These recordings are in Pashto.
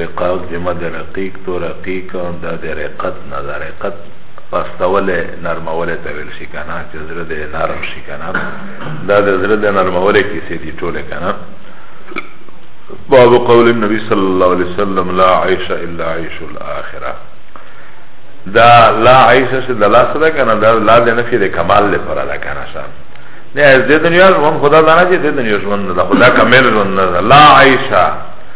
رقاق جمع د رقیق تو رقیق دا د رقت نه دا رقت پستول نرمول ته ویل شي کنه چې زړه د نرم شي کنه دا د زړه د نرمول کې سي دي ټوله کنه باب قول النبي صلى الله عليه وسلم لا عيش الا عيش الاخره دا لا عيش سے دلا صدا کنه دا لا د نفي د کمال لپاره دا کنه شان نه از د دنیا ژوند خدا دانا چې د دنیا ژوند نه خدا کامل ژوند نه لا عيشه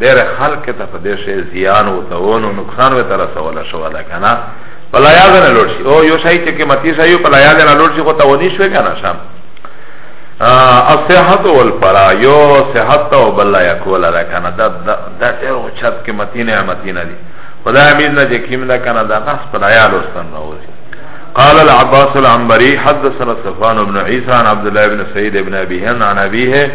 ډېر خلک ته په دې شی زیان او تاوان او نقصان وته رسول شو دا کنه پلا یاد نه لوټ شي او یو شای چې قیمتي شای پلا یاد نه لوټ شي خو تاونی شو کنه شام الصحت والفرا یو صحت او بل یا کول را کنه دا دا ډېر او چت قیمتي نعمتي نه دي خدای امید نه چې کیم دا کنه دا ناس پلا یاد وستن نه وځي قال العباس العنبري حدثنا صفوان بن عيسى عن عبد الله بن سعيد بن أبي هن عن أبيه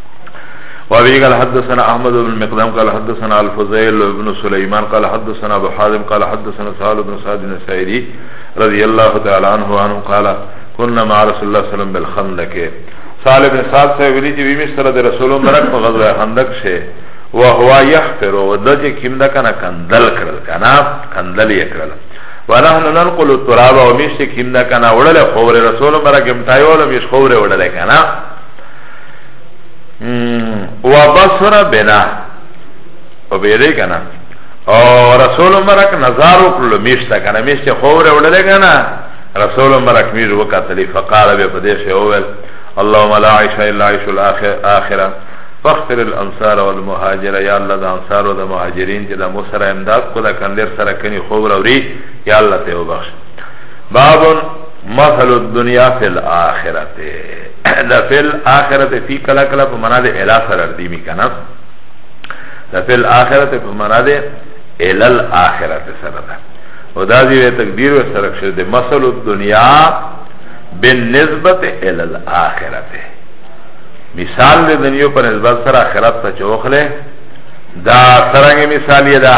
وابي قال حدثنا احمد بن مقدام قال حدثنا الفضيل بن سليمان قال حدثنا ابو حازم قال حدثنا سهل بن سعد بن سعيدي رضي الله تعالى عنه عنه قال كنا مع رسول الله صلى الله عليه وسلم بالخندق سهل بن سعد سے ویلی چې بیمش سره د رسول مبارک په غزوه خندق شه و هو يحفر و دجه کیم دا کنه کندل کړل کنه کندل یې کړل ونحن ننقل التراب و میش کیم دا کنه وړل خور رسول مبارک امتایول میش خور وړل کنه وبصر بنا او بیره کنا او رسول مرک نظر وکړو میشته کنا میشته خوره وړل کنا رسول مرک میر وکتلی فقال به پدیش اول اللهم لا عيش الا عيش الاخره فاغفر الانصار والمهاجر یا الله د انصار او د مهاجرین چې د مو سره امداد کو د کندر سره کني خوره وری یا الله ته وبخښ بابن مثل الدنیا فی الاخرت دا فی الاخرت فی کلا کلا پا منا ده الا سرر دیمی کنس دا فی الاخرت پا منا ده الا الاخرت سر ده و دا دیوه تقدیر و سرک شده مثل الدنیا بالنسبت الا الاخرت مثال ده دنیا پر نسبت سر آخرت تا چوخ له دا سرنگ مثالی دا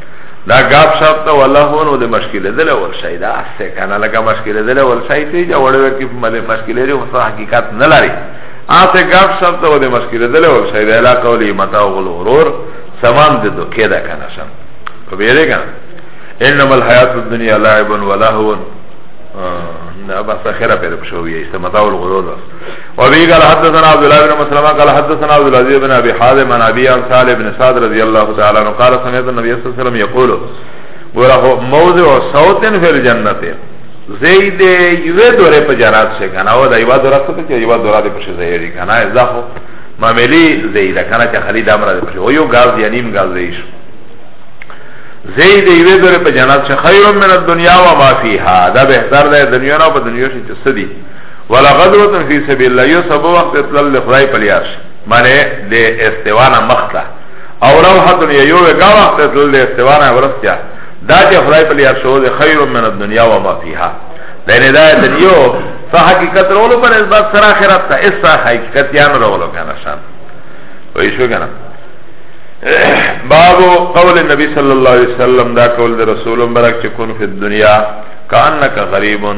دا گاپ شاپ تا والله هونو ده مشکل دل اول شای دا اسه کانا لگا مشکل دل اول شای تی جا وڑوی کی مشکل دی خصا حقیقت نلاری آسه گاپ شاپ تا ده مشکل دل اول شای دا علاقه ولی متاو غلورور سمان ده دو که ده کانا شم تو بیره کانا انما الحیات الدنیا لعب و لهون نه بس خیره پیدا پشوی ایسته متاو غلورور وبه قال حدثنا عبد الله بن مسلمة قال حدثنا عبد العزيز بن ابي حازم عن ابي عن سالم بن سعد رضي الله تعالى عنه قال سمعت النبي صلى الله عليه وسلم يقول وله موضع صوت في الجنه زید یوه دوره په جنات شه کنه او دا یوه دوره څه چې یوه دوره د پښه زهری کنه ازا خو معاملی زیده کنه چې خالد امر د پښه او یو غاز یا نیم غاز دی شو زید یوه دوره په جنات شه خیر من الدنیا و ما فیها دا بهتر ده دنیا نه په دنیا شي چې سدي ولا غدوتن فی سبیل الله یو سبو وقت اطلال لخدای پلیارش معنی ده استوانا مختا او روحتن یو وگا وقت اطلال ده استوانا ورستیا دا چه خدای پلیارش هو ده خیر من الدنیا و ما فیها لینه دا دنیو سا حقیقت رولو پر از بات سر آخرت تا اس سا حقیقت یان رولو کانا شان ویشو کانا باب قول النبي صلى الله عليه وسلم دا قول رسول مبارک چې کن فی الدنيا کانک غریبون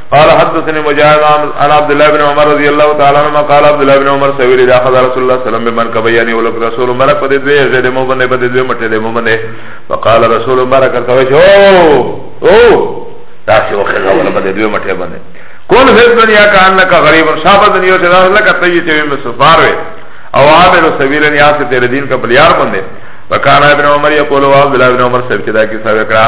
قال حدثني مجاهد عن عبد الله بن عمر رضي الله تعالى عنهما قال عبد الله بن عمر سويل اذا اخذ رسول الله صلى الله عليه وسلم بمن كبياني ولك رسول مرق بده دوي زيد مو بنه بده دوي مټه له مو بنه فقال رسول مرق توي شو او تاسو وخذ ولا بده دوي مټه بنه كون في الدنيا كانك غريب صاحب دنيا ته لك تيي ته مې سفار وي او عامل سبيل يا ته دين کا بليار بنه وکانا ابن عمر يقول عبد الله بن عمر سب كده کی سب کرا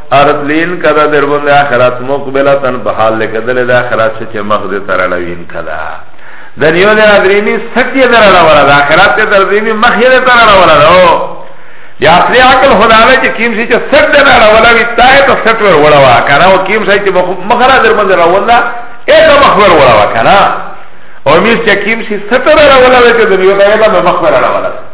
ارتلین کدا در بند آخرت مقبلتن بحال لکدل دا آخرت شچ مخد ترلوین کدا دنیو در ادریمی سکتی در رولا دا آخرت در ادریمی مخی در رولا دا یا اصلی عقل خدا دا چه کیم شی چه سک در رولا وی تای تا سک ور ولا وا کنا و کیم شی چه مخرا در بند رولا ایتا مخبر ولا وا کنا او میز چه کیم شی سک در رولا وی چه دنیو دا ایتا مخبر رولا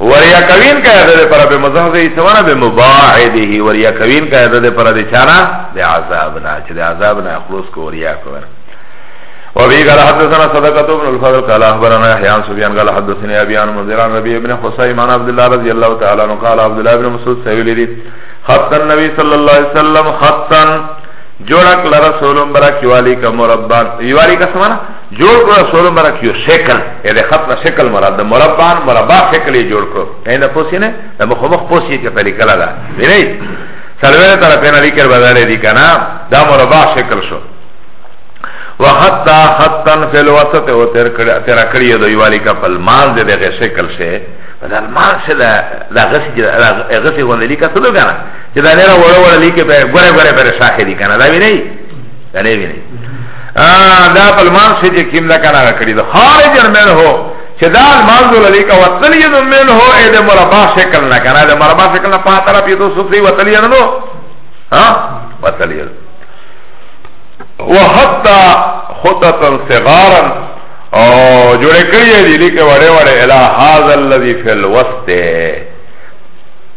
وریا کوین کا ده پر به مزه زی سمانه به مباعده وریا کوین کا ده ده پر ده چانا ده عذاب نه چې ده عذاب نه خلاص کو وریا کور و بی قال حدثنا صدقه بن الفضل قال اخبرنا يحيى عن سفيان قال حدثني ابي عن منذر عن ربيع بن حسين عن عبد الله رضي الله تعالى عنه قال عبد الله بن مسعود سئل لي خط النبي صلى الله عليه وسلم خطا جوړک لرسول برک یوالی کا مربع یوالی کا سمانا جوړ کړو رسول مرک یو شکل یې د خط نه شکل مراد د مربع مربع شکل یې جوړ کړو نه نه پوسی نه د مخ مخ پوسی کې په لیکل ده ویني سلوه تر په نه لیکل بدل دي کنه دا مربع شکل شو وحتا حتا فی الوسط او تر کړه تر کړی د یوالي کا په مان دې دغه شکل شه دا مان شه دا دا غسی دا غسی غوندې لیکه څه ده کنه چې دا نه وړه وړه لیکه په ګوره ګوره پر شاخه دي کنه دا ویني دلی وینی دا په لمانځ کې چې کیم دا کنه کړی دا خارج من هو چې دا لمانځ ولې کا وتلیه من هو اې د مربع شکل نه کنه د مربع شکل نه په طرف یې تو سفری وتلیه نو ها وتلیه وحتا خطتا صغارا او جوړ کړی دی لیکه وړه وړه اله هاذ الذی فی الوسط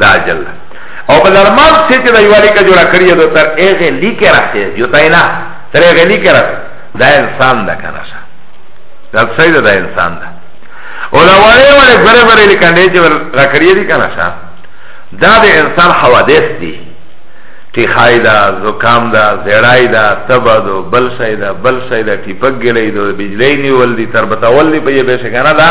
دا جل او په درمان څه چې د یو لیکه جوړه کړی دا تر هغه لیکه راځي یو تای نه تر هغه لیکه راځي دا انسان ده کنه شه دا څه ده دا انسان ده او دا وړه وړه غره غره لیکه نه چې را کړی دي کنه شه دا د انسان حوادث دي تیخای دا زکام دا زیڑای دا تبا دو بل شای دا بل شای دا ٹیپک گلی دو بجلی نیول دی تربتاول دی پا یہ بیشکانا دا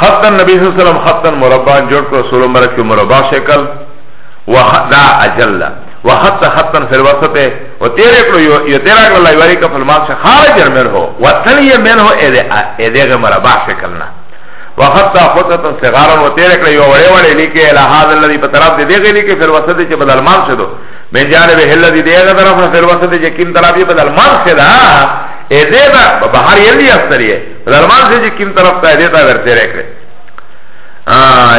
خطن نبی صلی اللہ علیہ وسلم خطن مربعا جوړ کړ سور مرک کې مربع شکل وخدا اجل وخط خطن فی الوسط و تیرے کړو یو تیرا کړو لایواری کا فلمات سے خارج من هو وتلی من هو اے اے دغه مربع شکل نه وخط خطن صغارا و تیرے کړو یو وړې وړې لیکه الا هذا الذي په طرف دې دغه لیکه فی الوسط چې بدل مان شدو من جانب الذي دغه طرف فی الوسط چې کیم طرف بدل مان شدا اے دې بهر یلی استریه درمان سے جی کم طرف تا دیتا ورتے رکھے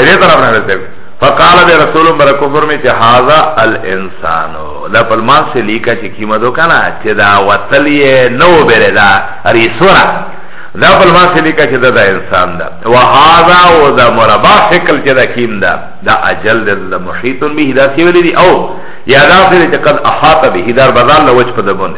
دې طرف نه رسېږي فقال به رسول الله کفر می چې هاذا الانسان دا په ما سره لیکه چې کیمه دو کنه چې دا وتلیه نو بره دا اری سورا دا په ما سره لیکه چې دا انسان دا وهذا او دا مربع شکل چې دا کیم دا دا اجل د محیط به دا سی ویلی او یا دا چې قد احاط به دار بازار لوچ په دبونه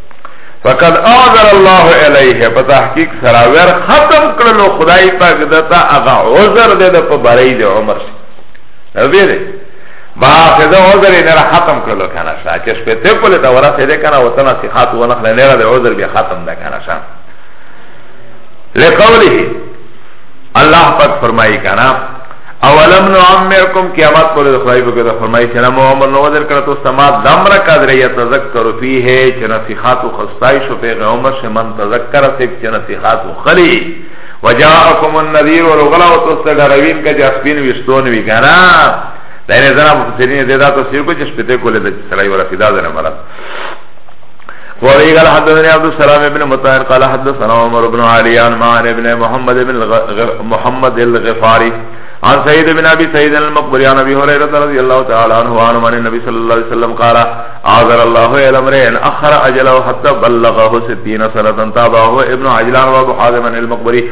فقد اعذر الله الیه په تحقیق سره ور ختم کړلو خدای پاک دته هغه عذر دې د په برای د عمر شي اوبې دې ما خدای عذر نه را ختم کړلو کنه شا چې شپه ته په لته ورته دې کنه وته نصيحت و نه خلنه را د عذر به ختم ده کنه شا لقوله الله پاک فرمایي کنه اولم نعمرکم قیامت پر خدای په ګډه فرمایي چې نو عمر نو ودر کړه تو سما دمر قدر یتذکر فیه چې نصیحات او خستای شو پیغمبر شه من تذکر سک چې نصیحات او خلی وجاءکم النذیر ولغلا وتستدروین کجه اسپین وستون وی کنه دا نه زنا مفسرین دې دا تفسیر کو چې شپته کولې د سړی ورا فدا ده نه مراد وقال حدثنا عبد السلام بن مطهر قال حدثنا عمر بن علي عن معن بن محمد بن محمد الغفاري عن سيد بن أبي سيد المقبري عن أبي هريرة رضي الله تعالى عنه وعنه عن النبي صلى الله عليه وسلم قال عذر الله إلى امرئ أخر أجله حتى بلغه ستين سنة تابعه ابن عجلان وابو حازم المقبري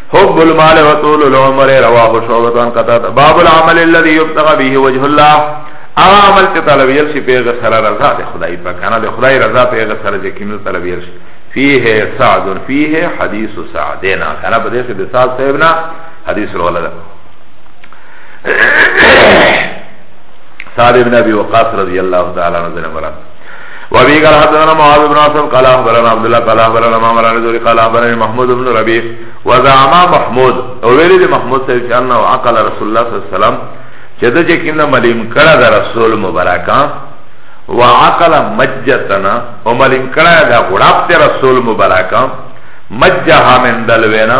حب المال وطول العمر رواه شعبت عن قتاده باب العمل الذي يبتغى به وجه الله اغا عمل چه طلبیل شی پیغه سر رضا ده خدای پاکانا ده خدای رضا پیغه سر جه کمیل طلبیل شی فیه سعد فیه حدیث سعدینا کانا پدیش ده سعد صاحبنا حدیث رو لده سعد ابن ابي وقاص رضي الله تعالى عنه مراد وابي قال حدثنا معاذ بن عاصم قال اخبرنا عبد الله قال اخبرنا معمر عن زوري قال اخبرني محمود بن ربيع وزعم محمود ویلی دی محمود صاحب چې انه عقل رسول الله صلی الله علیه وسلم چې د چې کینه ملیم کړه د رسول مبارکا وعقل مجتنا او ملیم کړه د غړاپ رسول مبارکا مجها من دلوینا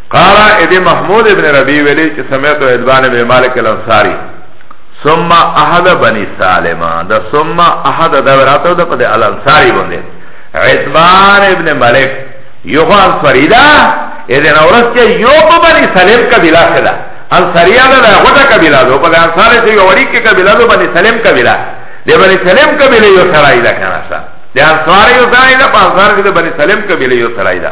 قارا ابی محمود ابن ربی ویلی چه سمیتو ادبان ابی مالک الانصاری ثم احد بنی سالما دا ثم احد دا وراتو دا پده الانصاری بنده ادبان ابن مالک یخو انصاری دا ایدن اورس چه یو پا بنی سالم کبیلا سلا انصاری دا دا غدا کبیلا دو پده انصاری چه یو وریک کبیلا دو بنی سالم کبیلا ده بنی سالم کبیلا یو سرائی دا کناسا ده انصاری یو سرائی دا پا انصاری دا بنی سالم کبیلا یو سرائی دا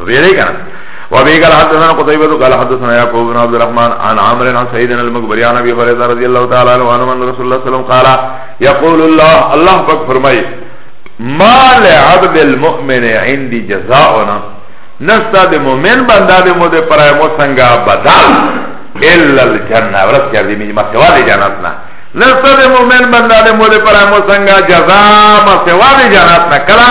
ویری کنه وابي قال حدثنا قتيبة قال حدثنا يعقوب بن عبد الرحمن عن عمرو عن سعيد المقبري عن ابي هريره رضي الله تعالى عنه ان رسول الله صلى الله عليه وسلم قال يقول الله الله پاک فرمائے ما لعبد المؤمن عندي جزاؤنا نستا د مؤمن بندا د مو د پرای مو څنګه بدل الا الجنه ورس کړ دې می ما سوا د جنت نه نستا د مؤمن بندا د مو د پرای مو څنګه جزاء ما سوا د جنت نه کړه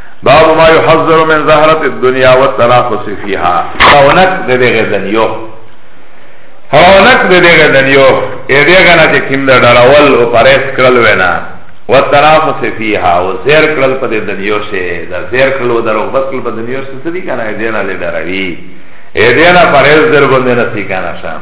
باب ما يحذر من زهرة الدنيا والتنافس فيها رونق ده ده غزنيو رونق ده ده غزنيو اي ده غنا چه كم ده دراول و پرس کرل ونا والتنافس فيها و زير کرل پا ده دنيو شه ده زير کرل و ده رغبت کرل پا دنيو شه سدی کنا اي ده نا لده روی اي ده نا پرس در بنده نسی کنا شام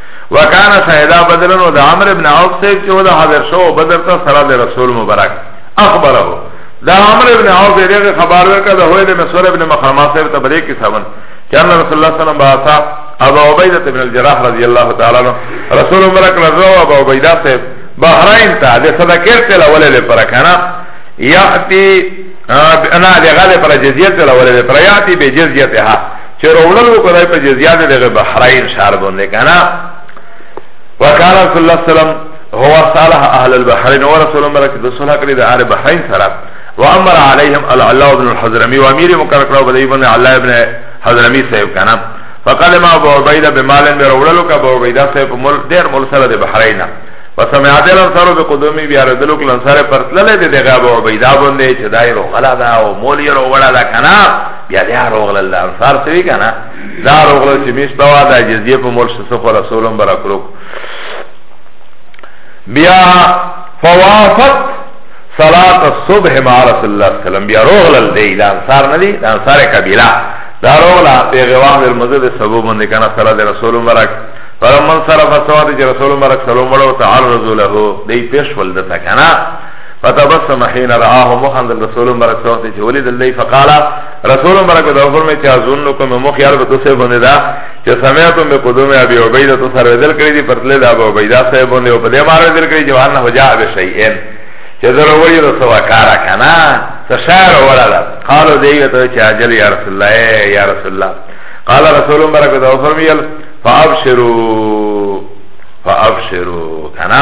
وکانا شهدا بدر نو د عمر ابن عوف صاحب چې ودا حاضر شو بدر ته سره د رسول مبارک اخبره دا عمر ابن عوف دغه خبر ورکړه د هویل مسور ابن مخرمه صاحب ته بری کې سمن چې ان رسول الله صلی الله علیه وسلم باثا ابو عبیده ابن الجراح رضی الله تعالی عنہ رسول مبارک رضو ابو عبیده صاحب بحرین ته د صدقه تل ولې لپاره کنه یاتی انا دغه لپاره جزیه تل ولې لپاره یاتی به جزیه ته چه روڑل و کدای پا جزیات دغه بحرین شهر بنده کنا وکان رسول اللہ سلام هو صالح اهل البحرین و رسول اللہ مرکی دسولا کری ده آر بحرین سرا و امر علیهم العلا ابن الحضرمی و امیر مکرکراو بدهی بنده علا ابن حضرمی صاحب کنا فقال ما ابو عبیده بمالن بی روڑل و که ابو عبیده صاحب مل دیر مل سر ده بحرین وسمعت الانصار بقدومي بياردلو الانصار پرتلله ده ده غاب عبيدا بنده چه دائرو غلا ده و مولي رو ولا ده کنا بیا بیا روغل دا انصار سوی کنا دا روغل چې میشته وا دا جزیه په مول شسو خو رسولم برا کړو بیا فوافت صلات الصبح مع رسول الله صلی الله علیه وسلم بیا روغل دی دا انصار نه دی دا انصار قبیله دا روغل په غواه المزد سبب باندې کنا صلات رسول مبارک فلمن صرف صلات رسول مبارک سلام علیه تعرض له دی پیش ولدتا کنا فتبسم حين رآهم وخندل رسول مبارک صلی الله علیه ولید الله فقال رسول مبارک دا فرمای چې اظنکم مو خیال به تاسو باندې دا چې سمعتم بقدوم ابي عبیده تو سره ذل کړی دی پرتل دا ابو عبیده صاحب باندې او په دې مار ذل کړی چې وانه وجا به شیئن چې درو وی رسو وکارا کنا سشار ورالا قالو دیو ته چې اجل یا رسول الله یا رسول الله قال رسول مبارک دا فرمایل فابشروا فابشروا کنا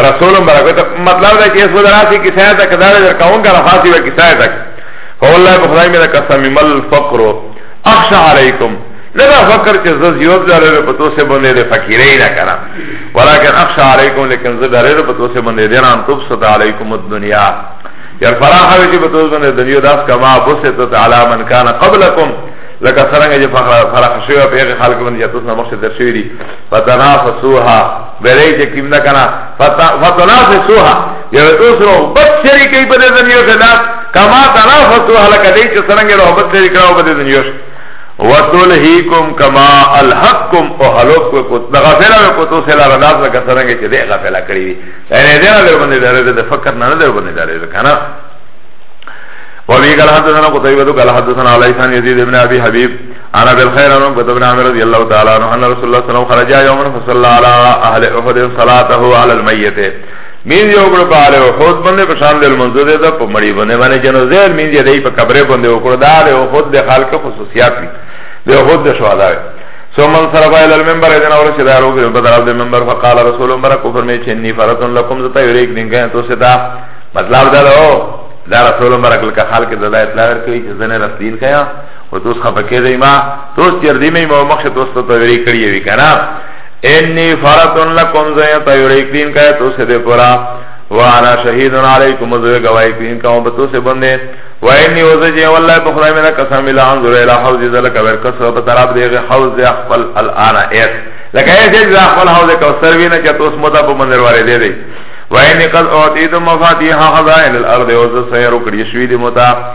رسول برکت مطلب دا کیس بدر آسی کسای تک دار در کون کا رفاسی و کسای تک فواللہ بخدای میرا قسم مل فقر اخش علیکم لگا فقر چه زز یوب داره رو پتو سے بنده ده فقیره نا کرا ولیکن اخش علیکم لیکن زز داره رو پتو سے بنده ده نام تبسط علیکم الدنیا یار فراحه ویچی پتو بنده دنیا داس کما بسطت علا من کان قبلکم لکه څنګه چې فرق شوی په هغه خلکو باندې چې تاسو نه مخکې درشوي دي فتنافسوها بلی چه کم نکنا فتنافسوها یو دوس رغبت شری کئی پده دنیوش داس کما تنافسوها لکه دی چه سرنگ رغبت شری کراو پده دنیوش وتلهیکم کما الحقکم او هلوک کو د غفله کو تو سلا رداس لکه سرنگ چه دی غفله کړی یعنی دی نه باندې دره د فکر نه نه باندې دره کنه وبه قال حدثنا قتيبة قال حدثنا علي بن يزيد بن ابي حبيب انا بالخير انا قد ابن عمر رضي الله تعالى عنه ان رسول الله صلى الله عليه وسلم خرج يوما فصلى على اهل احد صلاته على الميت مين یو کړ په اړه خود باندې په شان د منځو ده په مړی باندې باندې جنازه مين یې دی په قبره باندې وکړ دا له خود د خلق خصوصیات دي د خود د شواله ثم انصرف الى المنبر اذن اور سے دارو کے بدر عبد المنبر فقال رسول الله برکو فرمائے چنی فرت لكم ذتا یریک دین گئے تو سے دا مطلب دا دا رسول الله برکل کا خلق دلایت لا ور کوي چې زنه رسول کیا و توس خفه که دی ما توس تیر دی می مو مخی توس تا تیوری کریه وی کنا انی فرطن لکم زی تیوری کرین که توس دی پورا وانا شهیدن علیکم زوی گواهی کرین که هم بتوس بنده و انی وزجی والله بخدای من قسم الا انظر الى حوض ذلك ورکس و بطرف دیغ حوض دی اخفل الان ایت لکه ایت دی اخفل حوض کوثر وینا که توس مدب منظر وارده دی, دی وإني قد أعطيت مفاتيح خزائن الأرض وزد سيرو كريشوي دي متا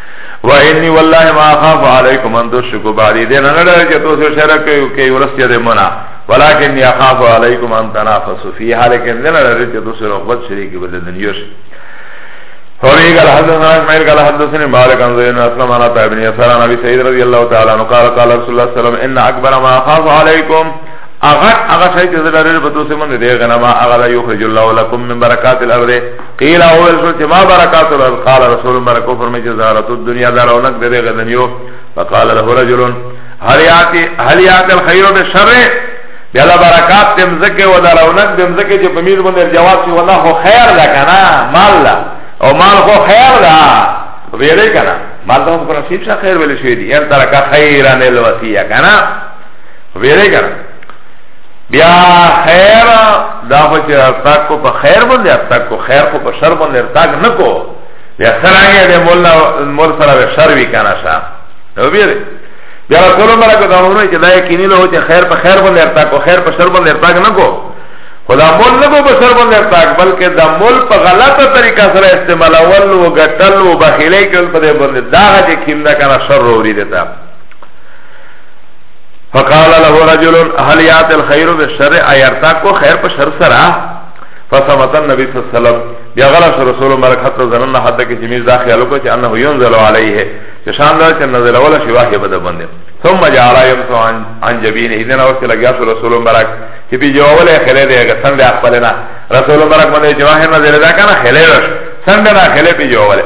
و انی والله ما اخاف علیکم ان تشرکوا بعدی دین نه ډار چې تاسو شرک کوي کوي ورسته دې منا ولکن یا اخاف علیکم ان تنافسوا فی حالکه دین نه ډار چې تاسو رغبت شریک بل دنیوش وفي قال حدثنا اسماعيل قال حدثني مالك عن زيد اسلم عن ابن يسار عن ابي سعيد رضي الله تعالى عنه قال قال رسول الله صلى الله عليه وسلم ان اكبر ما اخاف عليكم اغا اغا شيء جزل رجل بتوسمن دي غنما اغا يخرج الله لكم من بركات الارض قیل اول شو چه ما برکات الارض قال رسول مرکو فرمی چه زهرت الدنیا دا رونک ده ده غدنیو فقال له رجلون هل یاتی هل یاتی الخیر بشر بیالا برکات دمزکه و دا رونک دمزکه چه پمیز بندر جواب چه والله خو خیر ده کنا مال ده او مال خو خیر ده ویلی کنا مال ده هم کنه سیب شا خیر ویلی شوی دی ارترکا خیران الوسیه کنا ویلی کنا بیا خیر دا خو چې ارتاق کو په خیر باندې ارتاق کو خیر خو په شر باندې ارتاق نه کو بیا څنګه دې مولا مور سره به شر وی کنه شا نو بیا بیا رسول الله کو دا ونه چې دا یقیني له چې خیر په خیر باندې ارتاق کو خیر په شر باندې ارتاق نه کو خدا مول نه کو په شر باندې ارتاق بلکې دا مول په غلطه طریقه سره استعمال اول او غټل او بخیلې کول په دې باندې دا چې کیم نه کنه شر وری دیتا فقال له رجل هل یات الخیر بالشر ایرتا کو خیر په شر سره فصمت النبي صلی الله علیه وسلم بیا غلا رسول مبارک حتی زنن حتی کې جمیز دا خیال کو چې انه ينزل علیه چې شان دا چې نزل ولا شی واهی بده باندې ثم جعل يمسو عن عن جبینه اذن اور چې لګیا رسول مبارک چې بي جوړه خله دې هغه څنګه خپلنا رسول مبارک باندې جواهر نزل دا کنه خله ور څنګه نه خله بي جوړه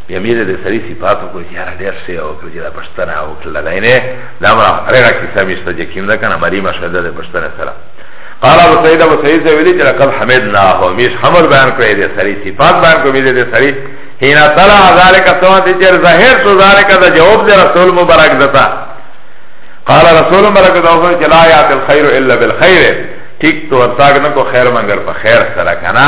بیا میره د سری صفات کو چې هر ډیر څه او چې دا پښتنه او کله دا نه دا ما هرګه کې سمې ست چې کیم دا کنه مری مشهد د پښتنه سره قال ابو سعید ابو سعید ویلی چې لقد حمدنا هو میش حمل بیان کړی د سری صفات بیان کو میره د سری هینا طلع ذالک سوات چې ظاهر تو ذالک دا جواب د رسول مبارک دتا قال رسول مبارک دا وایي چې لا یات الخير الا بالخير ٹھیک تو ورتاګ نه کو خیر مگر په خیر سره کنه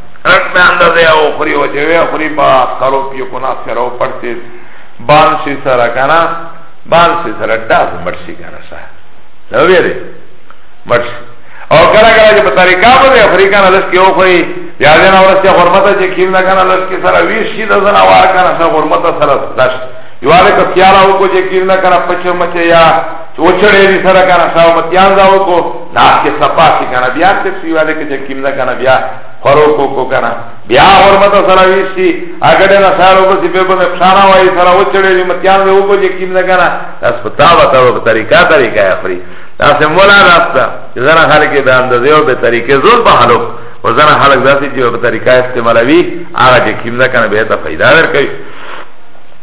رک میں اندر دے او خری و جوے خری با خرو پیو کنا سرو پڑتے بان سی سرا کنا بان سی سرا ڈاز مرسی کنا سا نو بیرے مرسی او کلا کلا جب طریقہ بو دے خری کنا لس کی او خری یا دینا ورس یا خورمتا چه کیم دا کنا لس کی سرا ویش شی دا زنا وار کنا سا خورمتا سرا داشت یواله که خیال او کو چې کیرنا کنه پچه مچه یا تو چڑے دی سر کنا شاو متیان داو کو ناس کے سپا سی کنا بیا تکسی والے کے چکیم دا کنا بیا خورو کو کو کنا بیا حرمت سر ویشی اگڑے نا سارو بسی پہ بند پشانا وائی سر او چڑے دی متیان داو کو چکیم دا کنا ناس پتا بتا و طریقہ طریقہ ہے فری ناس مولا ناستا زنا خلق دا اندازے و بے طریقے زور پا حلق و زنا خلق دا سی جی و بے طریقہ استعمالوی آغا چکیم دا کنا بیتا فیدہ در کئی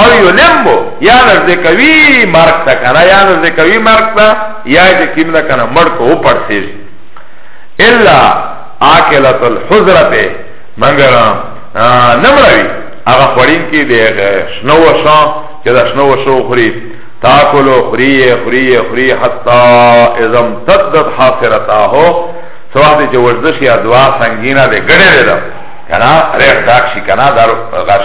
او یلمو یا نزده کوي مرک تا کنه یا نزده کوي مرک تا یا چې کیم نه کنه مړ کو پر سیج الا عاقلت الحضرته مگر نمروي هغه خورین کې دی شنو وشو چې دا شنو وشو خوري تاکلو خوري خوري خوري حتا اذم تدد حاصرتا هو سواد چې ورزش یا دوا سنگینا دې ګړې ده کنه رې ډاک شي کنه دار غاش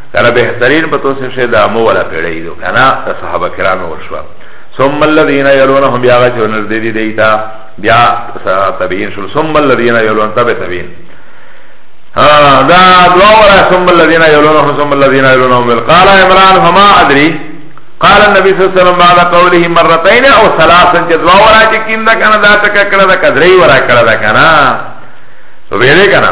کنا بهترین په توصیف شه دا مو ولا پیړی دو کنا د صحابه کرامو ورشو ثم الذين يلونهم بیا چې ونر دې دې دیتا بیا تبعین شو ثم الذين يلون تبع تبعین دا دوا ورا ثم الذين يلونهم ثم الذين يلونهم قال عمران فما ادري قال النبي صلى الله عليه وسلم بعد قوله مرتين او ثلاثا جدوا ورا چې کیندا کنه دا تک کړه دا کدرې ورا کړه دا کنه ویلې کنه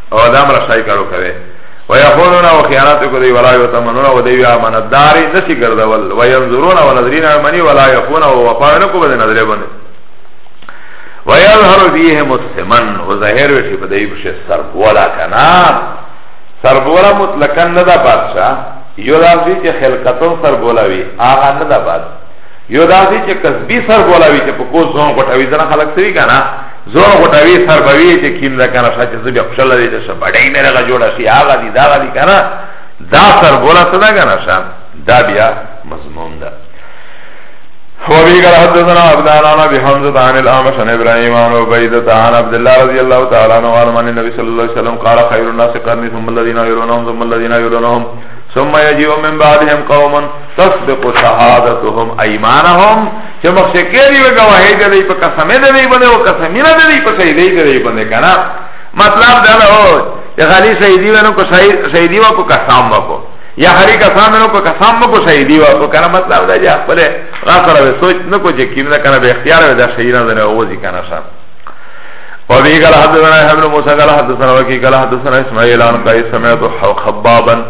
او دام رسای کارو کوي ويخونون او خیانت کو دی ولا یتمنون او دی امانت داری نسی گردول وینظرون او نظرین امنی ولا یفون او وفا نکو بده نظر بنه ويظهر فيه مسلمان وظاهر وشي په دې بشه سربولا کنار سربولا مطلقاً نه دا بادشاہ یو داسې چې خلقتون سربولا وي هغه نه دا بادشاہ یو داسې چې کسبي سربولا وي چې په کو ځون غټوي ځنه خلق سوي کنه زور غټوي سر بوي چې کیم دا کنه سچ زه بیا خوشاله دي چې بډای مې راغ جوړه شي هغه دي دا غلي کنه دا سر بولا څه دا کنه شان دا بیا مضمون ده وابي قال حدثنا عبد الله بن حمزه عن الاعمش عن ابراهيم عن عبيده عن عبد الله رضي الله تعالى عنه قال من النبي صلى الله عليه وسلم قال خير الناس قرني ثم الذين يلونهم ثم الذين يلونهم ثم يجيء من بعدهم قوم تسبق شهادتهم ايمانهم چه مخشکه دی و گواهی ده دی پا قسمه ده دی بنده و قسمینه ده دی پا سیده ده دی بنده کنا مطلب ده ده هو چه خالی سیدی ونو کو سیدی و کو قسم و کو یا خالی قسم ونو کو قسم و کو سیدی و کو کنا مطلب ده جه اخبر غاصر و سوچ نکو چه کیم ده کنا بی اختیار و ده سیدی ده نوزی کنا شب وبه قال حدثنا ابن موسى قال حدثنا وكي قال حدثنا اسماعيل عن قيس سمعت خبابا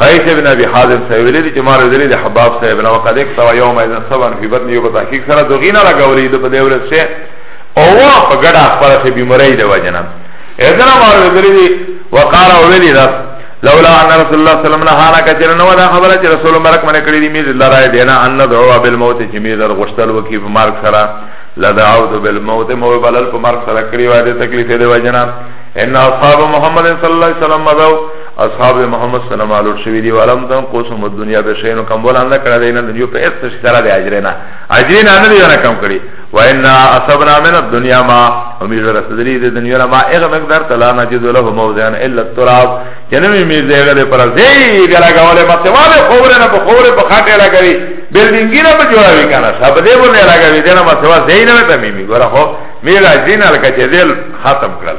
قیس ابن ابي حازم صاحب ویلي دي چې ما رضی الله حباب صاحب نو قد یک سوا یوم اذن سبن فی بطن یو بتحقیق سره دوغینا لګولې د په دې ورځ شه او وا په ګډه خپل څه بیماری دی وجنه اذن ما رضی الله وقال ویلي دا لولا ان رسول الله صلی الله علیه وسلم نهانا کچره نو دا خبره چې رسول مبارک منه کړی دی می الله راي دینا ان دعوا بالموت چې می در غشتل وکي په مرګ سره لدعوت بالموت مو بلل په مرګ سره کړی وای د تکلیف دی وجنه ان اصحاب محمد صلی الله علیه وسلم مدو اصحاب محمد صلی الله علیه شوی دی ولم تن قسم الدنیا به شینو کم بولا نه کړه دینه دنیا په اس څه سره دی اجرنا اجرنا نه دی نه کم کړی و ان اصبنا من الدنیا ما امیر رسدلی دی دنیا ما اغه مقدار تلا نجد له موضعن الا التراب کنه می می دیغه دی پر زی گلا گاوله مته واله خوره نه په خوره په خاطه لګوی بلډینګی نه په جوړوي کنه سب دې باندې لګوی دنه مته وا زی نه ته می می ګره خو میرا جنال کچه دل ختم کړل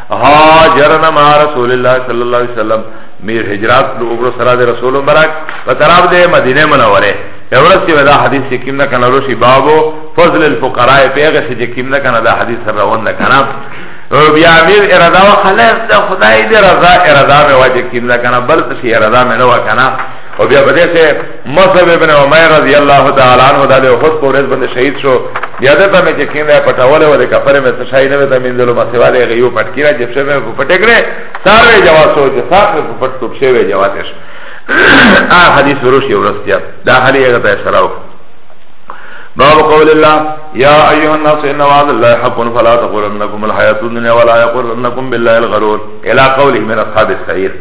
هاجرنا مع رسول الله صلی الله علیه وسلم میر هجرت لو ابر سره د رسول مبارک په طرف د مدینه منوره اورس کې دا حدیث چې کیمنا کنه روشي بابو فضل الفقراء پیغه چې کیمنا کنه دا حدیث روان ده کنه او بیا امیر اراده و خلاف دا خدای دې رضا اراده مې واجب کیمنا کنه بل څه اراده مې نه وکنه او بیا بده سے مصعب ابن عمیر رضی اللہ تعالی عنہ داده خود کو رز بند شہید شو بیا دتا میں چه کین رہے پتاولے و ده کفر میں سشای نوے تا من دلو مسیوالے غیو پت کینا جب شے میں پتک رہے ساروے جواز سو جے ساق میں پت توب شے وے جواتش آ حدیث روش یو رس کیا دا حلی اگتا ہے سراؤ باب قول اللہ یا ایوہ الناس ان وعد اللہ حق فلا تقولنکم الحیات الدنیا ولا یقولنکم باللہ الغرور الى قولی من اصحاب السعیر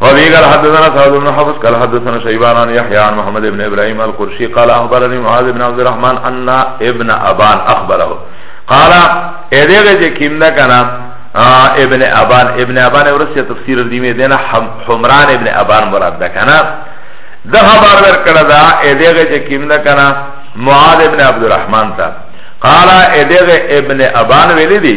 وابي قال حدثنا سعد بن حفص قال حدثنا شيبان عن يحيى عن محمد بن ابراهيم القرشي قال اخبرني معاذ بن عبد الرحمن ان ابن ابان اخبره قال ادغه چې کیمدا کنا ابن ابان ابن ابان ورسې تفسیر دی می دینه حمران ابن ابان مراد ده کنا ده خبر ور کړه دا ادغه چې کیمدا کنا معاذ ابن عبد الرحمن تا قال ادغه ابن ابان ویلی دی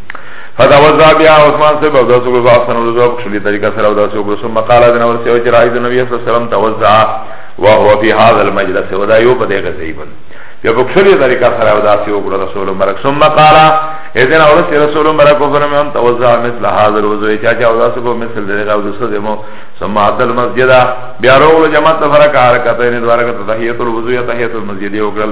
فدا وزا بیا عثمان صاحب او داسو کو احسن الوضو په شلی طریقه سره او داسو کو ثم قال ابن اور سیو چرای د نبی صلی الله علیه وسلم توزع وهو فی هذا المجلس ودا یو په دغه ځای باندې بیا په شلی طریقه سره او داسو کو رسول مرک ثم قال اذن اور سی رسول مرک کو فرمه ان توزع مثل هذا الوضو چا چا او داسو کو مثل دغه او داسو دمو ثم عدل المسجد بیا رو جماعت فرق حرکتین دوارکت تحیت الوضو یا تحیت المسجد او کل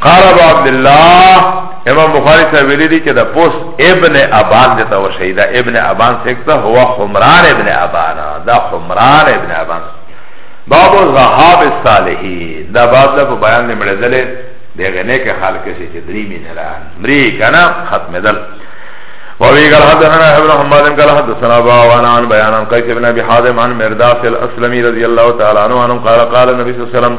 قال ابو عبد الله امام بخاری صاحب ویلی دی که دا پوس ابن ابان دیتا و شهیده ابن ابان سکتا هو حمران ابن ابان دا حمران ابن ابان باب الرحاب الصالحی دا باب دا پا بیان دی مردل دیگه نیک خال کسی چه دریمی نران مری کنا ختم دل وابي قال حدثنا ابن حماد قال حدثنا ابا وانا عن بيان عن قيس بن ابي حازم عن مرداس الاسلمي رضي الله تعالى عنه قال قال النبي صلى الله عليه وسلم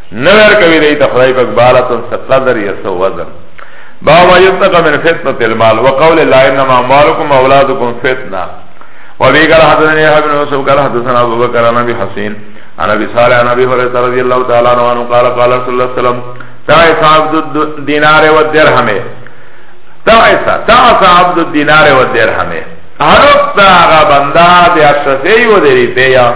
نور کوي دی ته خدای پاک بالاتن څه قدر یا څه وزن باب ما یتقى من فتنه المال وقول لا انما اموالكم واولادكم فتنه وابي قال حدثني يحيى بن يوسف قال حدثنا ابو بكر عن ابي حسين عن ابي صالح عن ابي هريره رضي الله تعالى عنه قال قال رسول الله صلى الله عليه وسلم تعس عبد الدينار والدرهم تعس تعس عبد الدينار والدرهم هلوك تاغا بندا دي اشرفي ودري بيا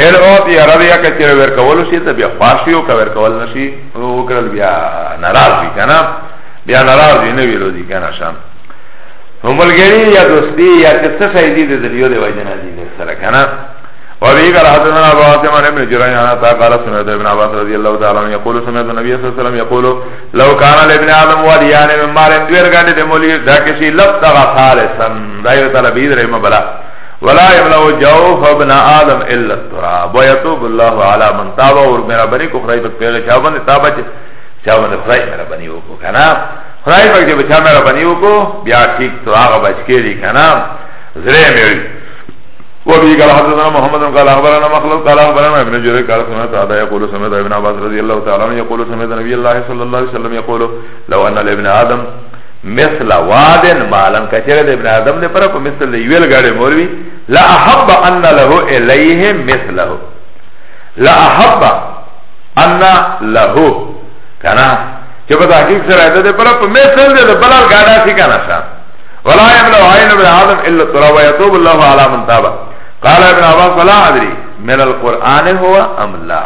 ان او بیا رضیا کچره ور کول شي ته بیا خواشي او کور کول نشي او کړل بیا ناراض وي کنه بیا ناراض وي نه ویلو دي کنه شام هملګری یا دوستی یا څه شي دي د دلیو دی وجنه دي سره کنه وابي قال حدثنا ابو عاصم عن ابن جريج عن عطاء قال سمعت ابن عباس رضي الله تعالى عنه يقول سمعت النبي صلى الله عليه وسلم يقول لو كان لابن ادم وليان من مال دير غني دمولي داكشي لبتغى خالصا دايو تعالى بيد رحمه الله ولا يملأ جوف ابن آدم الا التراب ويتوب الله على من تاب اور میرا بنی کو خدای پاک پیغه شابن تابا چ شابن خدای میرا بنی او کو کنا خدای پاک جب چا میرا بنی او کو بیا ٹھیک تو آغا بچ کے دی کنا زرے میری وبه قال حدثنا محمد قال اخبرنا مخلد قال اخبرنا ابن جرير قال سمعت عطاء يقول سمعت ابن عباس رضي الله تعالى عنه يقول سمعت نبي الله صلى الله عليه وسلم يقول لو ان لابن ادم مثل وادن مالن کچره د ابن آدم ده پر په مثل د یویل غړې مولوی لا احب ان له الیه مثله لا احب ان له کنا چې په تحقیق سره ده پر په مثل د بل غړا سی کنا شا ولا يملا عين ابن آدم الا التراب يتوب الله على من تاب قال ابن عباس فلا ادري من القران هو ام لا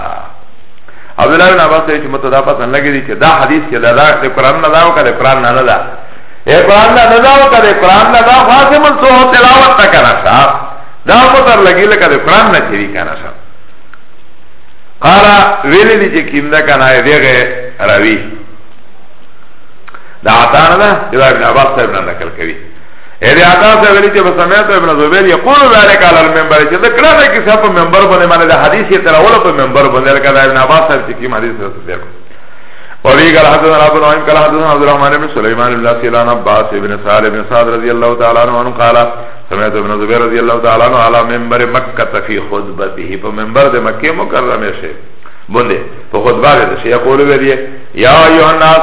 عبد الله بن عباس چې متدا پته نه لګی چې دا حدیث کې دا د قران نه دا او کله قران نه دا اے قران نه دا او کله قران نه دا خاصه من سو تلاوت تا کنه تا دا متر لګی لکه د قران نه چي کنه سا قال ویل دي چې کیمدا کنه دیغه راوی دا عطا نه دا ابن عباس صاحب نه نقل کوي ابي عطا سے ویلی چې سمعت ابن زبیر یقول ذلك على المنبر چې دا کړه کې صاحب په منبر باندې معنی دا حدیث یې تراول په منبر باندې لکه دا ابن عباس صاحب چې کوم حدیث راته دی وفي قال حدثنا ابو نعيم قال حدثنا عبد الرحمن بن سليمان بن لاسي عن عباس بن سعد بن سعد رضي الله تعالى عنه قال سمعت ابن زبير رضي الله تعالى عنه على منبر مكة في خطبته فمنبر ده مكة مكرمه شيء بنده فخطبه ده شيء يقول بيه يا ايها الناس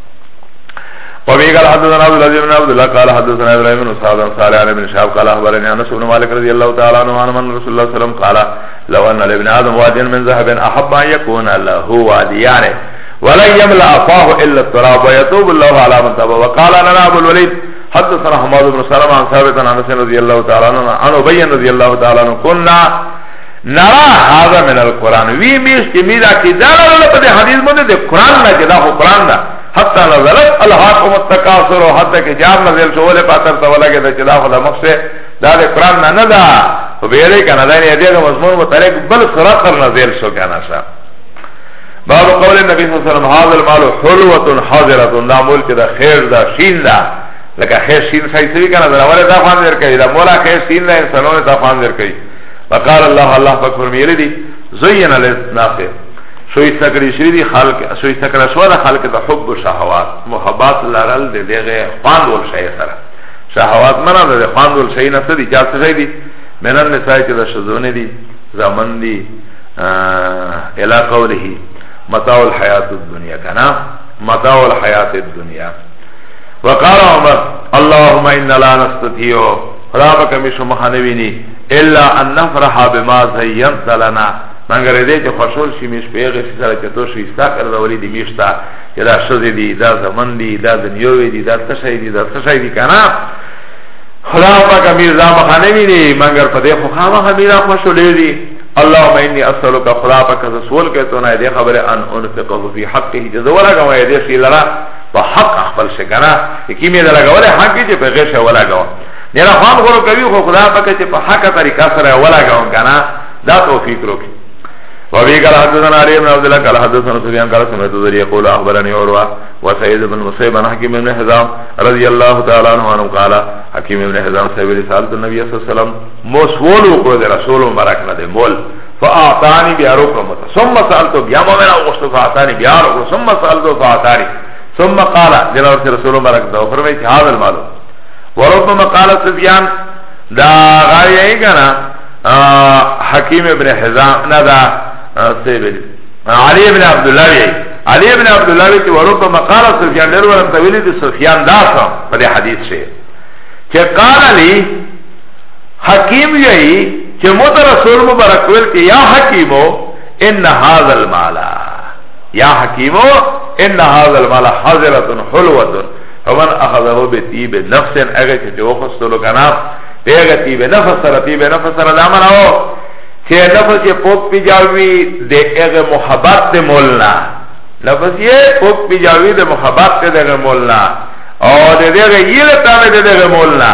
وفي قال حدثنا عبد العزيز بن عبد الله قال حدثنا ابراهيم بن اسحاق عن صالح عن ابن شهاب قال اخبرني انس بن مالك رضي الله تعالى عنه عن رسول الله صلى الله عليه وسلم قال لو ان لابن ادم واديا من ذهب احب ان يكون له واديان يعني ولن يملا فاه الا التراب ويتوب الله على من تاب وقال انا ابو الوليد حدثنا حماد بن سلمة عن ثابت عن انس رضي الله تعالى عنه عن ابي رضي الله تعالى عنه قلنا نرا هذا من القرآن وی میش که می دا که دا لرل پا دی حدیث بنده دی قرآن نا که دا خو قرآن دا حتی نظرت الحاکم التکاثر و حتی که جام نظر شوول پاتر تولا که دا چه دا خدا مخشه دا دی قرآن نا ندا و بیره کنه دا نیده که مضمون متعلق بل صورت تر نظر شو کنه شا باب قول النبی صلی اللہ علیہ وسلم هذا المال حلوة حاضرة دا مول که دا خیر دا شین دا لکه خیر شین خیصوی کنه دا ولی دا فان در کئی دا مولا خیر شین دا انسانون دا فان در کئی وقال الله الله پاک فرمایلی دی زین للناس سویت نکړی شری دی خلق سویت نکړه سو ده خلق ته حب شهوات محبت لرل د دغه خوان ول شی سره شهوات منه د خوان ول شی نه سدي چا څه دی منن نسای چې د شذونه دی زمن دی الا قوله متاع الحیات الدنیا کنا متاع الحیات الدنیا وقال عمر اللهم ان لا نستطيع رابا کمی شمخا نوینی الا ان نفرحا بما زینت لنا مگر دې چې خوشحال شي مش په هغه څه سره چې تو شي ستا کړ دا ولې دې مشتا چې دا شزې دي دا زمن دي دا دنیو دي دا څه شي دي دا څه شي دي کنه خدا پاک امیر زام خانه وی دي مگر په دې خو خامه خمیرا خوشحال دي اللهم انی اسالک خدا پاک ز سوال کته نه دې خبره ان انفقه فی حقه جزورا کوي دې شي لرا په حق خپل شي کنه کی می دلا غوړه حق کې چې په غیر شي ولا غو نه را خام غورو کوي خو خدا پکې چې په حق طریقه سره ولا غو کنه دا توفیق وکړي وابي قال حدثنا علي بن عبد الله قال حدثنا سفيان قال سمعت ذري يقول اخبرني عروه وسعيد بن مصيب عن حكيم بن حزام رضي الله تعالى عنه انه قال حكيم بن حزام سئل سالت النبي صلى الله عليه وسلم موسول وقول رسول مبارك نه مول فاعطاني بیا روکړه مت ثم سالت بیا ما وینا وغوښته فاعطاني بیا روکړه ثم سالت فاعطاني ثم قال جناب رسول الله برکت او فرمایي چې هاذ المال وربما قال سفيان دا غایې کنا حکیم ابن حزام نه دا سیبل علی ابن عبد الله وی علی ابن عبد الله وی چې وربما قال سفيان ډېر ورته طویل دي سفيان دا څه په حدیث شي چې قال لي حکیم ویئی چه موتا رسول مبارک ویل که یا حکیمو ان هذا المال یا حکیمو ان هذا المال حضرت حلوت فمن اخذه بطیب نفس اگر که چه وخستلو کنا پیغا طیب نفس سر طیب نفس سر دامن آو چه نفس چه پوک پی جاوی ده اگر محبت ده مولنا نفس یه پوک پی جاوی ده محبت ده اگر مولنا او ده ده اگر یه لطامه ده اگر مولنا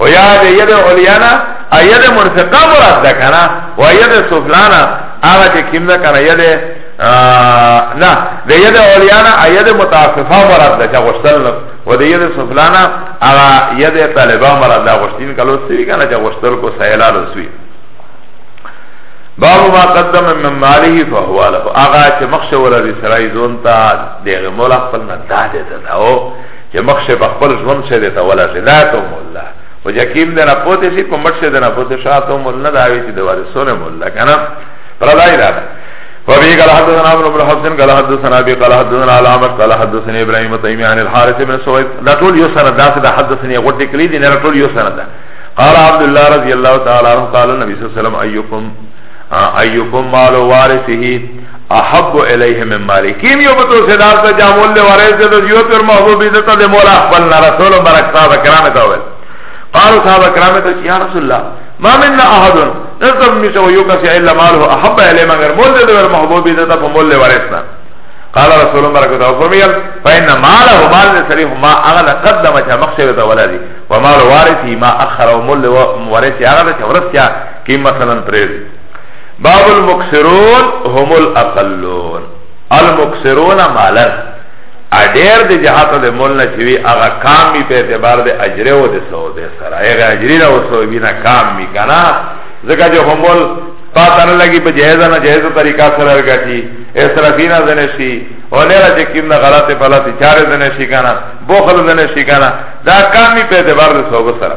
و یا د ید اولیانا اید منفقه مراد ده کنه و ید سفلانا هغه چې کیم ده کنه ید نه د ید اولیانا اید متعففه مراد ده چې غشتل نه و د ید سفلانا هغه ید طالبا مراد ده غشتین کلو سوی کنه چې غشتل کو سیلال سوی باب ما قدم من ماله فهو له هغه چې مخشه ورې سړی ځون ته دغه مولا خپل نه داده ده او چه مخشه پا خپل زمن سه دیتا ولا زلاتو مولا و جا کیم دینا پوتی سی پا مدشه دینا پوتی شاتو مولا داوی چه دواری سونه مولا کنا پردائی دانا وبه قال حدثنا عمرو بن حفص قال حدثنا ابي قال حدثنا علامه قال حدثنا ابراهيم تيمي عن الحارث بن سويد دا ټول یو سند دا څه حدثني غټ کلی دي نه ټول یو سند قال عبد الله رضي الله تعالى عنه قال النبي صلى الله عليه وسلم ايكم ایوکم مال وارثه احب الیه من مالی کیم یو بتو سدار تا جامول لی وارث دو زیوت ور محبوب عزت دی مولا اخبر نا رسول برک صحابه کرام تا ویل قالو صحابه کرام تا یا رسول اللہ ما من احد نظر نشو یو کسی الا ماله احب الیه مگر مول دی ور محبوب عزت پا مول لی وارث نا قال رسول برک تا فرمیل فإن ماله مال دی صریف ما اغلا قدم چا مخشوی تا ولا دی ومال وارثی ما اخر ومول لی وارثی اغلا چا ورث چا کی مثلا پریدی باب المکسرون هم الاقلون المکسرون مالن اډیر د جهات د مول نه چوي هغه کام می په اعتبار د اجر او د ثواب سره هغه اجر نه او ثواب نه کام می کنه ځکه چې همول پاتہ نه لګي په جهازه نه جهازه طریقہ سره ورګټي اس طرح دینا زنه شي او نه راځي کیم نه غلطه غلطه چاره زنه شي کنه بوخل زنه شي کنه دا کام می په اعتبار د ثواب سره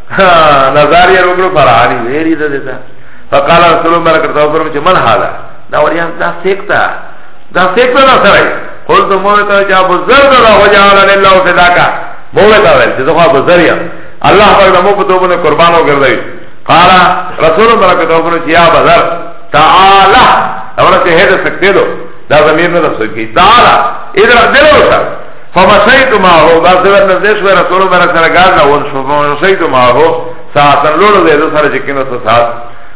نظر یې وګړو فرعانی ویری ده ده فقال رسول الله برکت او فرمایي من حالا دا وریا دا سیکتا دا سیکتا نه سره قول تو مو ته چې ابو ذر دا هو جعل لله فداکا مو ته ویل چې زه ابو ذر یم الله پاک نو په توبه قربان وګرځي قال رسول الله برکت او فرمایي یا ابو ذر تعالی اورته هدا سکته دو دا زمير نه رسول کی تعالی ادرا دلو سره فمشيت معه بس ور نزدې شو رسول الله سره سره ګار روان شو فمشيت معه ساعتن لولو دې سره چې کینو ساعت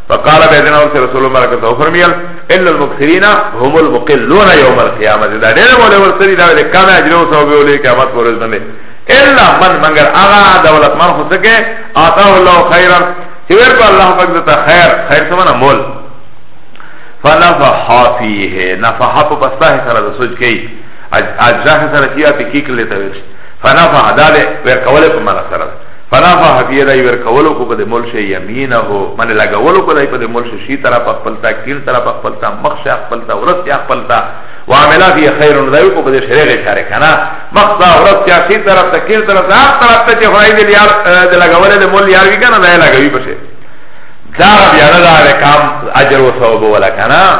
فقال بيدنا رسول الله برکته او فرمایل ان المكثرين هم المقلون يوم القيامه دا ډېر مولا ورسري دا له کانه اجر او ثواب ولې قیامت ورځ باندې الا من مگر اغا دولت من خو سکه اعطاه الله خيرا هیر کو الله پاک دتا خیر خیر سمنا مول فنفحا فيه نفحا په پسته سره د سوچ کوي اجزاء سره فيها په کې کله ته ویل فنافه دا به ور کوله په معنا سره فنافه بیا دای ور کولو کو په مول شي یمینه هو من لګولو کو دای په مول شي طرف خپل تا کین طرف خپل تا مخ شي خپل تا ورس یا خپل تا وعملا فی خیر دای کو په شریغ اشاره کنه مخ تا ورس یا سی طرف تا کین طرف تا طرف ته چې خدای دې یار د لګولې د مول یار وی کنه دای لګوي پشه دا بیا نه دا کام اجر او ثواب ولا کنه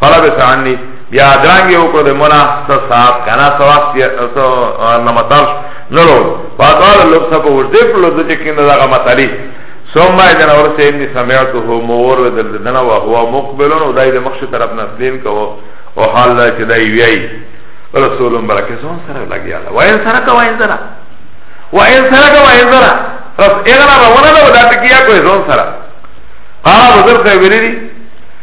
فلبس عنی بیا درنګ یو کو د منا س سات کنا سواس سو نمتال نلو فقال لوب سب ورته په لوځ چې کیندا دا متالی ثم اذن اور سے انی سمعته مور دل دنا و هو مقبل و دای د مخش طرف نه تسلیم کو او حال دا چې دای وی رسول برکه سون سره لګیا و ان سره کا و ان سره و ان سره کا و ان سره رس اغنا روانه ده و دا تکیا کوئی زون سره قال بزرگ ویلی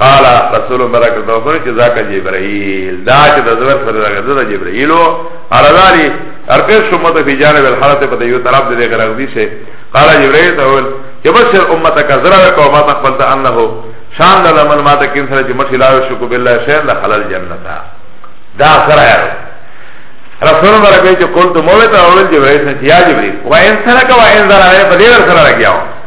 قال رسول برکت الله فرمایي چې ذاک جبرائیل دا چې د زبر سره راغلی دا جبرائیل او ارزالي ارپیش شما ته په جانب الحالت په یو طرف دې غرغدي شه قال جبرائیل ته ول چې بشر امته کا زرا کو ما تقبل ته انه شان د لمن ما ته کین سره چې مخ لا شکو بالله شین د حلال جنت دا سره رسول الله ربي چې قلت مولا ته اول جبرائیل ته یا جبرائیل وان سره کا وان زرا په دې سره راګیاو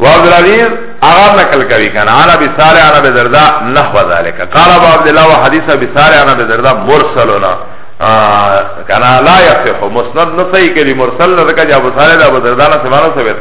و عبد العزيز اغار نقل کوي کنه انا بسال انا بدردا نحو ذلك قال ابو عبد الله وحديث بسال انا بدردا مرسلنا کنه لا يصح مسند نه صحیح کړي مرسل نه ځکه چې ابو صالح ابو دردا نه سمانه ثابت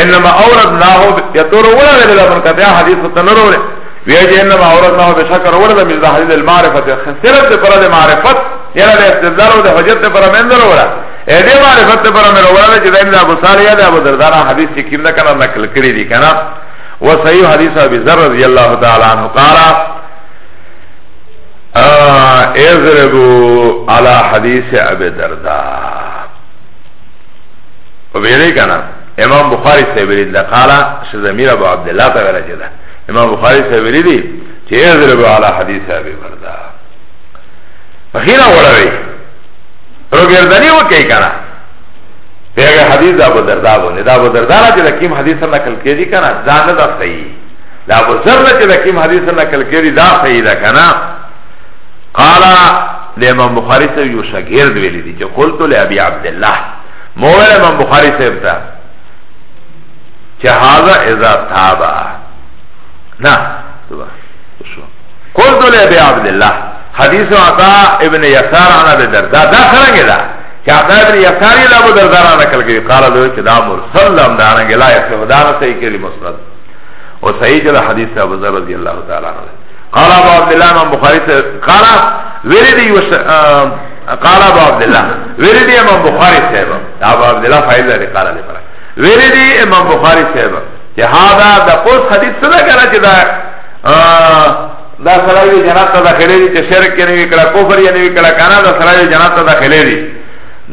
انما اوردناه يتور ولا لري لمن کته حدیث تنور وره ویجه انما اوردناه بشکر وره من ذهل المعرفه خسرت پر معرفت یلا استدلال او حجت پر مندر وره ایده معرفت ده برا میرا وراده چه دائم ده ابو صالح یا ده ابو دردانا حدیث چه کم ده کنا نکل کری دی کنا و صحیح حدیث ابی ذر رضی اللہ تعالی عنہ قارا ایزرگو علا حدیث ابی دردا و بیره کنا امام بخاری سیبری ده قارا شزمیر ابو عبداللہ تا وراده ده امام بخاری سیبری دی چه ایزرگو علا حدیث ابی دردا فخیرا وراده رو گردنی و کئی کنا پیغه حدیث دا ابو دردا بونه دا ابو دردا را چې د کیم حدیث نه نقل کړي کنه دا نه دا صحیح دا ابو ذر نه چې د کیم حدیث نه نقل کړي دا صحیح ده کنه قال د امام بخاری سره یو شاګرد ویلی دی چې قلت له ابي عبد الله مولا امام بخاری صاحب ته چې هاذا اذا تابا نه قلت لابي عبد الله حديث عطاء ابن يسار عن ابي الدرداء دا څنګه دا چې عطاء ابن يسار یې ابو الدرداء نه نقل کړي قال له چې دا مرسل لم دا رنګ لا يصح دا نه صحیح کړي مسند او صحیح چې حدیث ابو ذر رضی الله تعالی عنہ قال ابو عبد الله امام بخاری سے قال ورد یوس قال ابو عبد الله ورد امام بخاری سے ابو عبد الله فائل نے قال نے فرمایا ورد امام بخاری سے کہ ہذا دا پوس حدیث سے نہ کرا کہ دا دا سرائی جنات تا داخلی دی چه شرک کنوی کلا کفر ینوی کلا کانا دا سرائی جنات تا داخلی دی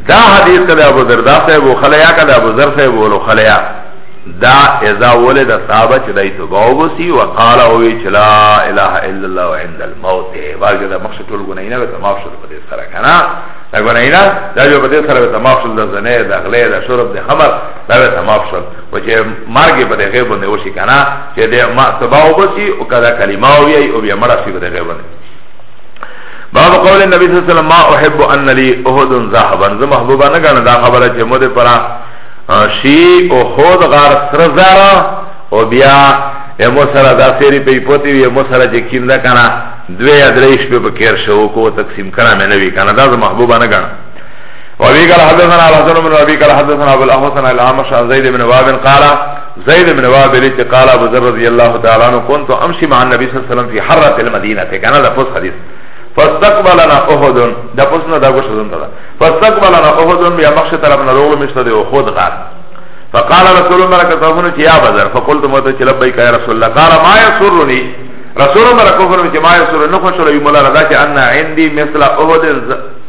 دا حدیث تا دا ابو دردا صاحب و خلیا کا دا ابو ذر صاحب و خلیا دا ازا ولد صحابه چه دای تو باوبسی و قال اوی چه لا اله الا الله و عند الموت بارگه دا مخشد طول گناهینا بتا معاف شد پده سرا کنا دا گناهینا دا جو پده سرا بتا معاف شد دا زنه دا غلی دا شرب دا خمر دا بتا معاف شد و چه مرگ پا ده غیب بنده وشی کنا چه ده تباو بسی و کده کلمه ویئی و بیا مرسی پا ده غیب بنده باب قول النبی صلی اللہ علیہ وسلم ما احب ان لی احد زہبا زه محبوبا نگانا دا خبره چه مده پرا شی او خود غار سرزارا او بیا امو سره دا سری پی پوتی وی امو سره چه کیم دا کنا دوی ادریش پی بکیر شو کو تقسیم کنا میں نوی کنا دا زه محبوبا نگانا وابي قال حدثنا الحسن بن ابي قال حدثنا ابو الاحسن الاعمش عن زيد بن وهب قال زيد بن وهب لك قال ابو ذر رضي الله تعالى عنه كنت امشي مع النبي صلى الله عليه وسلم في حره المدينه كان هذا فصل حديث فاستقبلنا احد ده فصلنا ده قش زنده ده فاستقبلنا احد بيا مخش طرفنا رغل مشتا ده اخود غار فقال رسول الله مرکه تفنو چی یا بذر فقلت موت چی لبیک یا رسول الله قال ما يسرني رسول الله مرکه تفنو چی ما يسرني نخوش رأي مولا رضا چی انا عندي مثل احد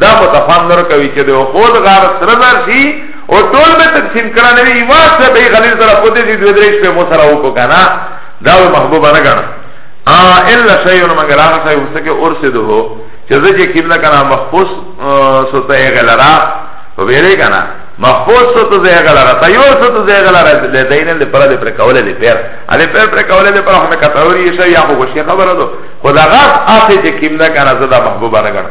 دا خو تفهم نور کوي چې د خود غار سره درشي او ټول به تقسیم کړه نه وي واس ته به غلیل سره په دې دوه درې شپې مو سره وکړه کنه دا محبوب نه غنا ا الا شيء مگر هغه شی وسته کې اور سه دو چې زه چې کله کنه مخفوس سوته یې غلرا په ویلې کنه مخفوس سوته زه غلرا ته یو سوته زه غلرا له دینه له پر دې پر کوله دې پر علي پر پر کوله دې پر هم کتوري شي یا خو شي خبره دو خدا غاف اته چې کله کنه زه دا محبوب نه غنا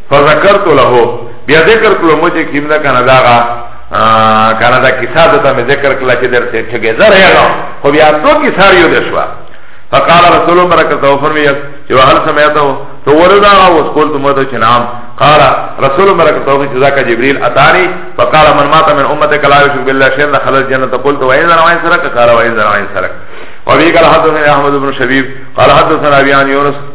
فذکرت له بیا ذکر کلو مجھے کیم دا کنا دا غا کنا دا کسا دتا میں ذکر کلا چی در سے ٹھگے در ہے گا خو بیا تو کسا ریو دشوا فقال رسول اللہ برکتا و فرمی چی وحل سمیتا ہو تو وردا غا و سکول تو مدو چی نام قال رسول اللہ برکتا و چیزا کا جبریل اتانی فقال من ماتا من امت کلاوی شک باللہ شیر دخلت جنت قلت و این ذرائن سرک قال و این ذرائن سرک وابی قال حدثنا احمد بن شبیب قال حدثنا ابیان یونس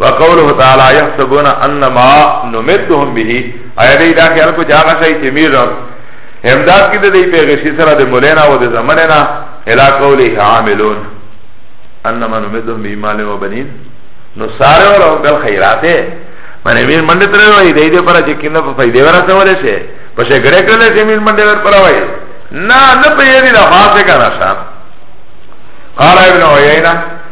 وقوله تعالی يحسبون ان ما نمدهم به ایا دې دا خیال کو جاګه شي چې میر امداد کې دې په غشي سره د مولینا او د زمننا الا قوله عاملون ان ما نمدهم به مال و بنین نو ساره ولو بل خیرات معنی میر منډه تر وای دې دې پر چې کینه په فائدې ورته ولې شي پښه ګړې کړل چې میر منډه ور پر وای نه نه په یوه لحاظه کنه قال ابن عيينه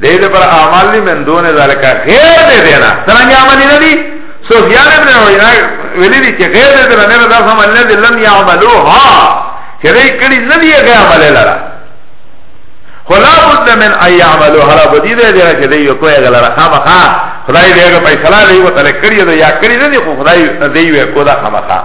دی ده پر اعمال دی من دون ذالکا غیر دی دینا سرنگی عملی ندی سفیان ابن عینا ولی دی چه غیر دی دینا نیره داس عمل ندی لم یعملو ها چه دی کلی ندی غیر عملی لرا خلا بد من ای عملو حلا بدی دی دینا چه دی یو کوئی غلرا خام خام خدای دیگه پیسلا لیو تلک کری دی یا کری ندی خو خدای دیو کودا خام خام